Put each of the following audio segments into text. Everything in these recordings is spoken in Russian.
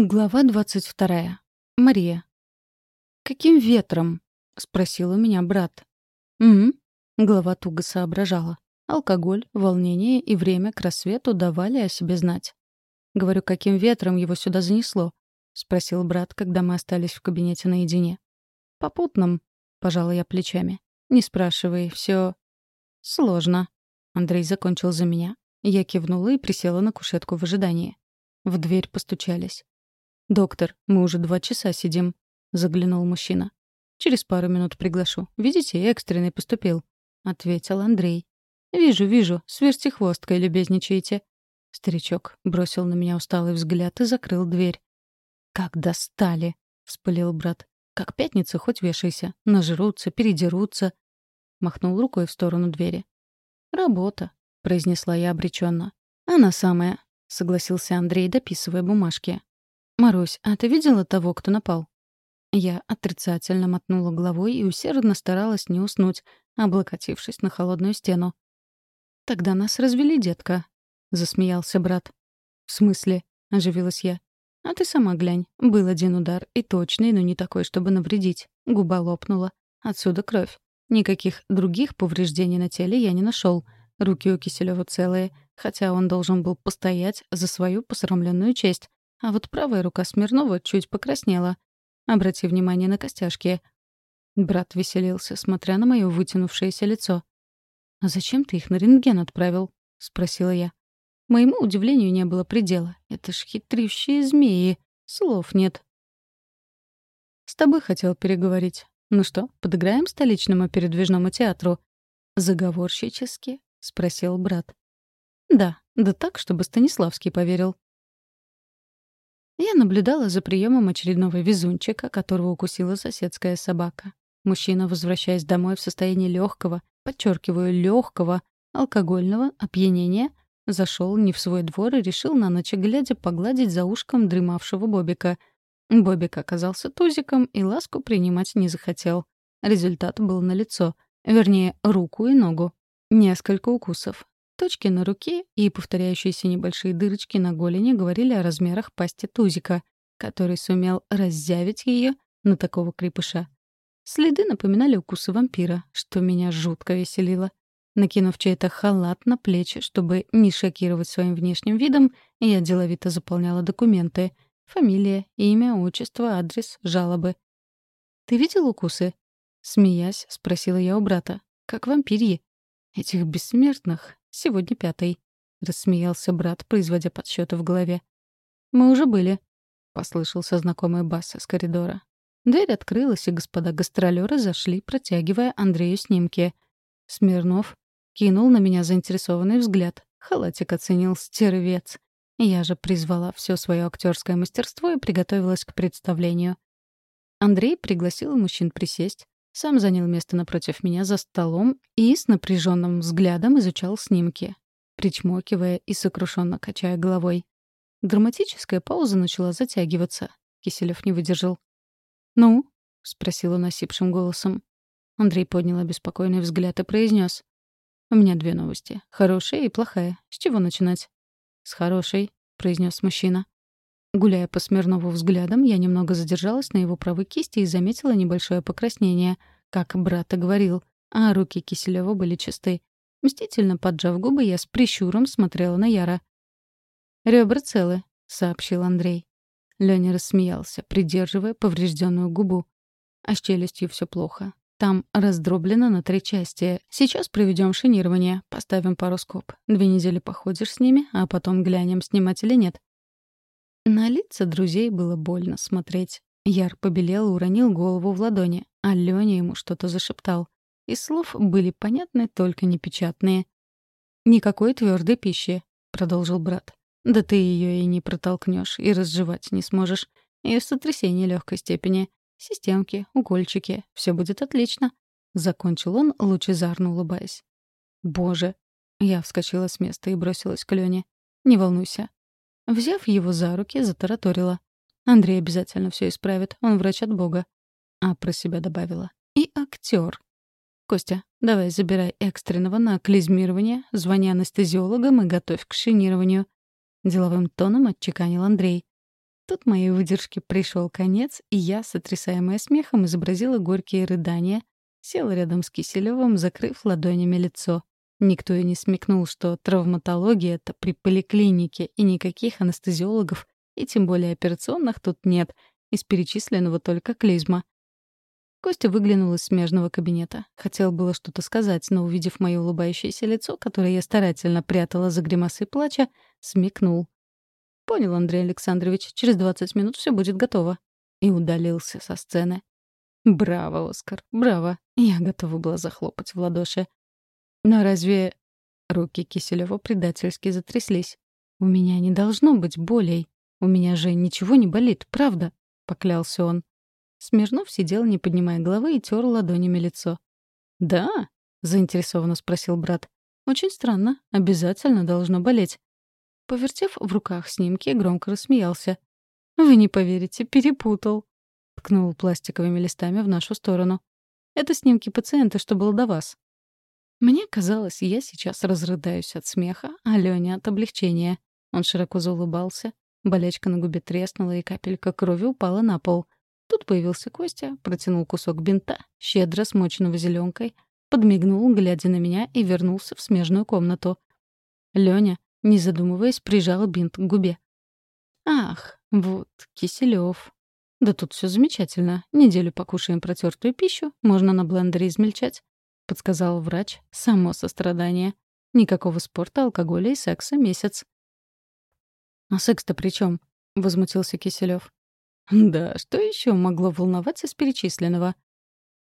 Глава двадцать вторая. Мария. «Каким ветром?» — спросил у меня брат. «Угу». Глава туго соображала. Алкоголь, волнение и время к рассвету давали о себе знать. Говорю, каким ветром его сюда занесло? — спросил брат, когда мы остались в кабинете наедине. «Попутным», — пожала я плечами. «Не спрашивай, все «Сложно». Андрей закончил за меня. Я кивнула и присела на кушетку в ожидании. В дверь постучались. «Доктор, мы уже два часа сидим», — заглянул мужчина. «Через пару минут приглашу. Видите, экстренный поступил», — ответил Андрей. «Вижу, вижу, с вертихвосткой любезничаете». Старичок бросил на меня усталый взгляд и закрыл дверь. «Как достали!» — вспылил брат. «Как пятница, хоть вешайся. Нажрутся, передерутся». Махнул рукой в сторону двери. «Работа», — произнесла я обреченно. «Она самая», — согласился Андрей, дописывая бумажки. «Марусь, а ты видела того, кто напал?» Я отрицательно мотнула головой и усердно старалась не уснуть, облокотившись на холодную стену. «Тогда нас развели, детка», — засмеялся брат. «В смысле?» — оживилась я. «А ты сама глянь. Был один удар, и точный, но не такой, чтобы навредить. Губа лопнула. Отсюда кровь. Никаких других повреждений на теле я не нашел. Руки у Киселева целые, хотя он должен был постоять за свою посрамленную честь. А вот правая рука Смирнова чуть покраснела. Обрати внимание на костяшки. Брат веселился, смотря на мое вытянувшееся лицо. «А зачем ты их на рентген отправил?» — спросила я. Моему удивлению не было предела. Это ж хитрющие змеи. Слов нет. «С тобой хотел переговорить. Ну что, подыграем столичному передвижному театру?» «Заговорщически?» — спросил брат. «Да, да так, чтобы Станиславский поверил». Я наблюдала за приемом очередного везунчика, которого укусила соседская собака. Мужчина, возвращаясь домой в состоянии легкого, подчеркиваю, легкого алкогольного опьянения, зашел не в свой двор и решил на ночь глядя погладить за ушком дремавшего Бобика. Бобик оказался тузиком и ласку принимать не захотел. Результат был налицо. Вернее, руку и ногу. Несколько укусов. Точки на руке и повторяющиеся небольшие дырочки на голени говорили о размерах пасти тузика, который сумел раззявить ее на такого крепыша. Следы напоминали укусы вампира, что меня жутко веселило. Накинув чей-то халат на плечи, чтобы не шокировать своим внешним видом, я деловито заполняла документы. Фамилия, имя, отчество, адрес, жалобы. «Ты видел укусы?» Смеясь, спросила я у брата. «Как вампирьи?» «Этих бессмертных Сегодня пятый», — рассмеялся брат, производя подсчеты в голове. «Мы уже были», — послышался знакомый бас из коридора. Дверь открылась, и господа гастролеры зашли, протягивая Андрею снимки. Смирнов кинул на меня заинтересованный взгляд. Халатик оценил стервец. Я же призвала все свое актерское мастерство и приготовилась к представлению. Андрей пригласил мужчин присесть, сам занял место напротив меня за столом и с напряженным взглядом изучал снимки, причмокивая и сокрушенно качая головой. Драматическая пауза начала затягиваться. Киселев не выдержал. «Ну?» — спросил он осипшим голосом. Андрей поднял обеспокоенный взгляд и произнес: «У меня две новости. Хорошая и плохая. С чего начинать?» «С хорошей», — произнес мужчина. Гуляя по Смирнову взглядом, я немного задержалась на его правой кисти и заметила небольшое покраснение, как брат и говорил, а руки Киселева были чисты. Мстительно поджав губы, я с прищуром смотрела на Яра. «Ребра целы», — сообщил Андрей. Лёня рассмеялся, придерживая поврежденную губу. А с челюстью все плохо. Там раздроблено на три части. Сейчас проведем шинирование, поставим пару. Две недели походишь с ними, а потом глянем, снимать или нет. На лица друзей было больно смотреть. Яр побелел и уронил голову в ладони, а Лёня ему что-то зашептал. И слов были понятны, только непечатные. «Никакой твердой пищи», — продолжил брат. «Да ты ее и не протолкнешь, и разжевать не сможешь. И сотрясение легкой степени. Системки, укольчики. все будет отлично», — закончил он, лучезарно улыбаясь. «Боже!» Я вскочила с места и бросилась к Лёне. «Не волнуйся, Взяв его за руки, затараторила. «Андрей обязательно все исправит, он врач от Бога». А про себя добавила. «И актер. Костя, давай забирай экстренного на клизмирование, звони анестезиологам и готовь к шинированию». Деловым тоном отчеканил Андрей. Тут моей выдержке пришел конец, и я, сотрясаемая смехом, изобразила горькие рыдания, села рядом с Киселевым, закрыв ладонями лицо. Никто и не смекнул, что травматология — это при поликлинике, и никаких анестезиологов, и тем более операционных тут нет, из перечисленного только клизма. Костя выглянул из смежного кабинета. Хотел было что-то сказать, но, увидев мое улыбающееся лицо, которое я старательно прятала за гримасой плача, смекнул. «Понял, Андрей Александрович, через 20 минут все будет готово». И удалился со сцены. «Браво, Оскар, браво!» Я готова была захлопать в ладоши. «Но разве...» Руки Киселева предательски затряслись. «У меня не должно быть болей. У меня же ничего не болит, правда?» — поклялся он. Смирнов сидел, не поднимая головы, и тер ладонями лицо. «Да?» — заинтересованно спросил брат. «Очень странно. Обязательно должно болеть». Повертев в руках снимки, громко рассмеялся. «Вы не поверите, перепутал». Ткнул пластиковыми листами в нашу сторону. «Это снимки пациента, что был до вас». Мне казалось, я сейчас разрыдаюсь от смеха, а Лёня от облегчения. Он широко заулыбался. Болячка на губе треснула, и капелька крови упала на пол — Тут появился Костя, протянул кусок бинта, щедро смоченного зеленкой, подмигнул, глядя на меня, и вернулся в смежную комнату. Лёня, не задумываясь, прижал бинт к губе. «Ах, вот, Киселёв. Да тут все замечательно. Неделю покушаем протертую пищу, можно на блендере измельчать», — подсказал врач. «Само сострадание. Никакого спорта, алкоголя и секса месяц». «А секс-то при чем? возмутился Киселёв. Да, что еще могло волновать из перечисленного?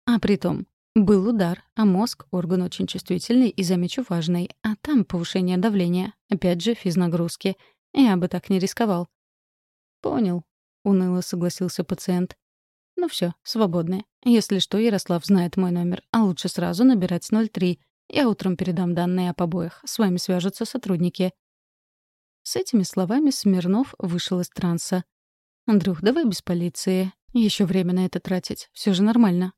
А притом, был удар, а мозг — орган очень чувствительный и, замечу, важный. А там повышение давления. Опять же, физнагрузки. Я бы так не рисковал. «Понял», — уныло согласился пациент. «Ну все, свободны. Если что, Ярослав знает мой номер, а лучше сразу набирать 03. Я утром передам данные о побоях. С вами свяжутся сотрудники». С этими словами Смирнов вышел из транса. «Андрюх, давай без полиции. Еще время на это тратить. Все же нормально».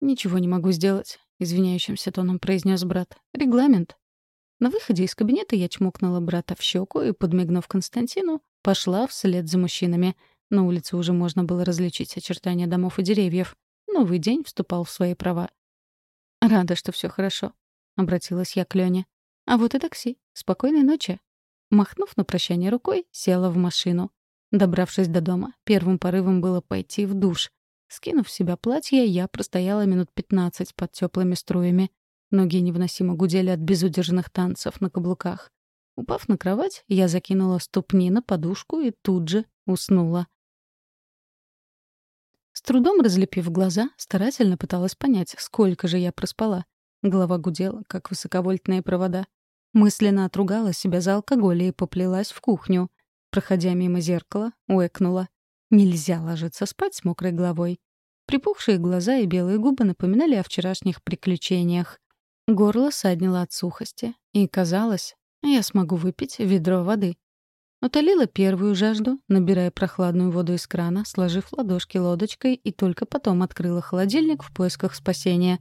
«Ничего не могу сделать», — извиняющимся тоном произнес брат. «Регламент». На выходе из кабинета я чмокнула брата в щеку и, подмигнув Константину, пошла вслед за мужчинами. На улице уже можно было различить очертания домов и деревьев. Новый день вступал в свои права. «Рада, что все хорошо», — обратилась я к Лене. «А вот и такси. Спокойной ночи». Махнув на прощание рукой, села в машину. Добравшись до дома, первым порывом было пойти в душ. Скинув в себя платье, я простояла минут пятнадцать под теплыми струями. Ноги невыносимо гудели от безудержных танцев на каблуках. Упав на кровать, я закинула ступни на подушку и тут же уснула. С трудом разлепив глаза, старательно пыталась понять, сколько же я проспала. Голова гудела, как высоковольтные провода. Мысленно отругала себя за алкоголь и поплелась в кухню. Проходя мимо зеркала, уэкнула. Нельзя ложиться спать с мокрой головой. Припухшие глаза и белые губы напоминали о вчерашних приключениях. Горло саднило от сухости, и казалось, я смогу выпить ведро воды. Утолила первую жажду, набирая прохладную воду из крана, сложив ладошки лодочкой, и только потом открыла холодильник в поисках спасения.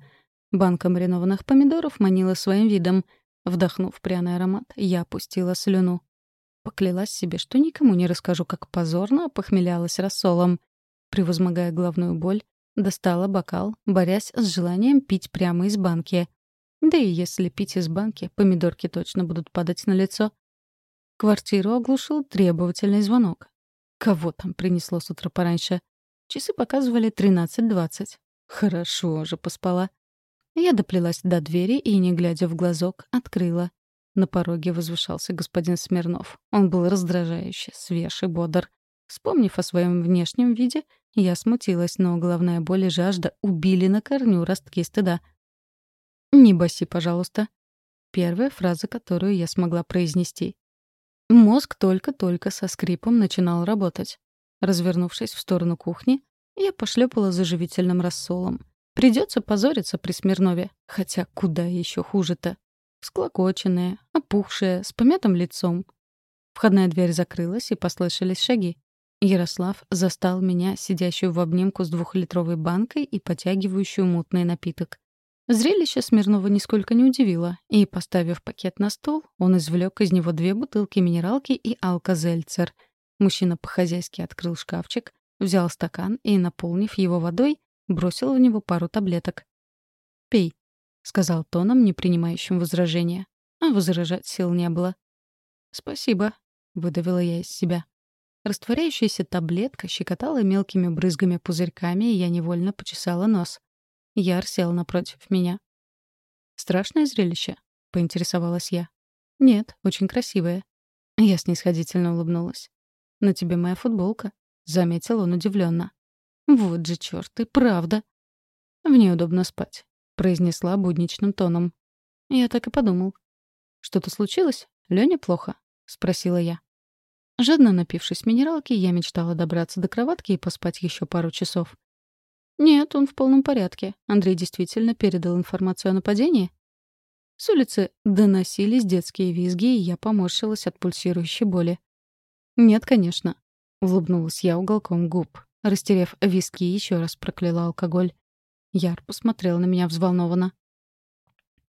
Банка маринованных помидоров манила своим видом. Вдохнув пряный аромат, я опустила слюну. Поклялась себе, что никому не расскажу, как позорно похмелялась рассолом. Превозмогая головную боль, достала бокал, борясь с желанием пить прямо из банки. Да и если пить из банки, помидорки точно будут падать на лицо. Квартиру оглушил требовательный звонок. Кого там принесло с утра пораньше? Часы показывали 13.20. Хорошо же поспала. Я доплелась до двери и, не глядя в глазок, открыла. На пороге возвышался господин Смирнов. Он был раздражающе, свеж и бодр. Вспомнив о своем внешнем виде, я смутилась, но головная боль и жажда убили на корню ростки стыда. «Не баси, пожалуйста». Первая фраза, которую я смогла произнести. Мозг только-только со скрипом начинал работать. Развернувшись в сторону кухни, я пошлепала заживительным рассолом. Придется позориться при Смирнове, хотя куда еще хуже-то. Всклокоченная, опухшая, с помятым лицом. Входная дверь закрылась, и послышались шаги. Ярослав застал меня, сидящую в обнимку с двухлитровой банкой и потягивающую мутный напиток. Зрелище Смирнова нисколько не удивило, и, поставив пакет на стол, он извлек из него две бутылки минералки и алкозельцер. Мужчина по-хозяйски открыл шкафчик, взял стакан и, наполнив его водой, бросил в него пару таблеток. «Пей», — сказал тоном, не принимающим возражения. А возражать сил не было. «Спасибо», — выдавила я из себя. Растворяющаяся таблетка щекотала мелкими брызгами-пузырьками, и я невольно почесала нос. Яр сел напротив меня. «Страшное зрелище?» — поинтересовалась я. «Нет, очень красивое». Я снисходительно улыбнулась. «На тебе моя футболка», — заметил он удивленно. «Вот же черт, и правда». «В ней удобно спать», — произнесла будничным тоном. Я так и подумал. «Что-то случилось? Лёня плохо?» — спросила я. Жадно напившись минералки, я мечтала добраться до кроватки и поспать еще пару часов. Нет, он в полном порядке. Андрей действительно передал информацию о нападении. С улицы доносились детские визги, и я поморщилась от пульсирующей боли. «Нет, конечно», — улыбнулась я уголком губ. Растерев виски, еще раз прокляла алкоголь. Яр посмотрел на меня взволнованно.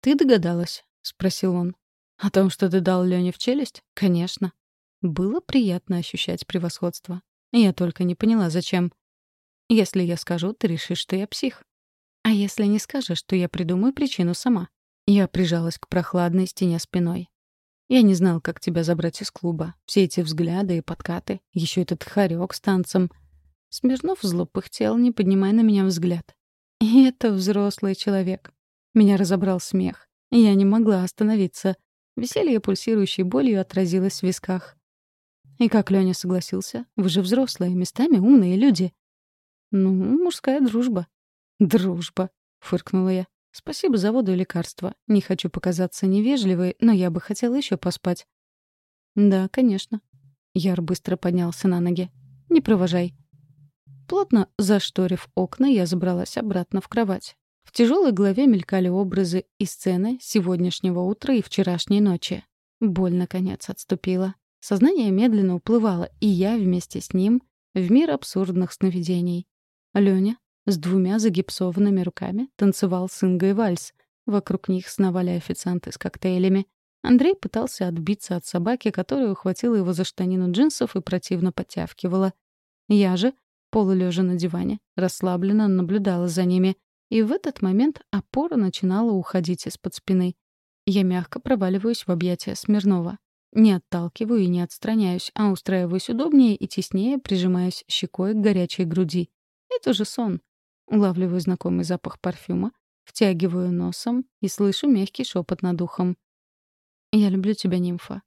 «Ты догадалась?» — спросил он. «О том, что ты дал Лене в челюсть? Конечно». Было приятно ощущать превосходство. Я только не поняла, зачем. Если я скажу, ты решишь, что я псих. А если не скажешь, то я придумаю причину сама. Я прижалась к прохладной стене спиной. Я не знал, как тебя забрать из клуба. Все эти взгляды и подкаты, еще этот хорек с танцем. Смирнов зло пыхтел, не поднимая на меня взгляд. И это взрослый человек. Меня разобрал смех. Я не могла остановиться. Веселье, пульсирующей болью, отразилось в висках. И как Лёня согласился? Вы же взрослые, местами умные люди. Ну, мужская дружба. Дружба, фыркнула я. Спасибо за воду и лекарства. Не хочу показаться невежливой, но я бы хотела еще поспать. Да, конечно. Яр быстро поднялся на ноги. Не провожай. Плотно зашторив окна, я забралась обратно в кровать. В тяжелой голове мелькали образы и сцены сегодняшнего утра и вчерашней ночи. Боль, наконец, отступила. Сознание медленно уплывало, и я вместе с ним в мир абсурдных сновидений. Лёня с двумя загипсованными руками танцевал с Ингой вальс. Вокруг них сновали официанты с коктейлями. Андрей пытался отбиться от собаки, которая ухватила его за штанину джинсов и противно подтявкивала. Я же, полулежа на диване, расслабленно наблюдала за ними. И в этот момент опора начинала уходить из-под спины. Я мягко проваливаюсь в объятия Смирнова. Не отталкиваю и не отстраняюсь, а устраиваюсь удобнее и теснее, прижимаясь щекой к горячей груди. Это же сон. Улавливаю знакомый запах парфюма, втягиваю носом и слышу мягкий шепот над ухом. «Я люблю тебя, нимфа».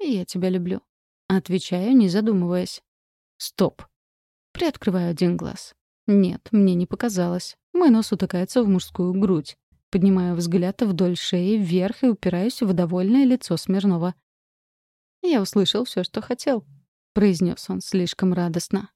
«И я тебя люблю». Отвечаю, не задумываясь. «Стоп». Приоткрываю один глаз. Нет, мне не показалось. Мой нос утыкается в мужскую грудь. Поднимаю взгляд вдоль шеи вверх и упираюсь в довольное лицо Смирнова. «Я услышал все, что хотел», — произнес он слишком радостно.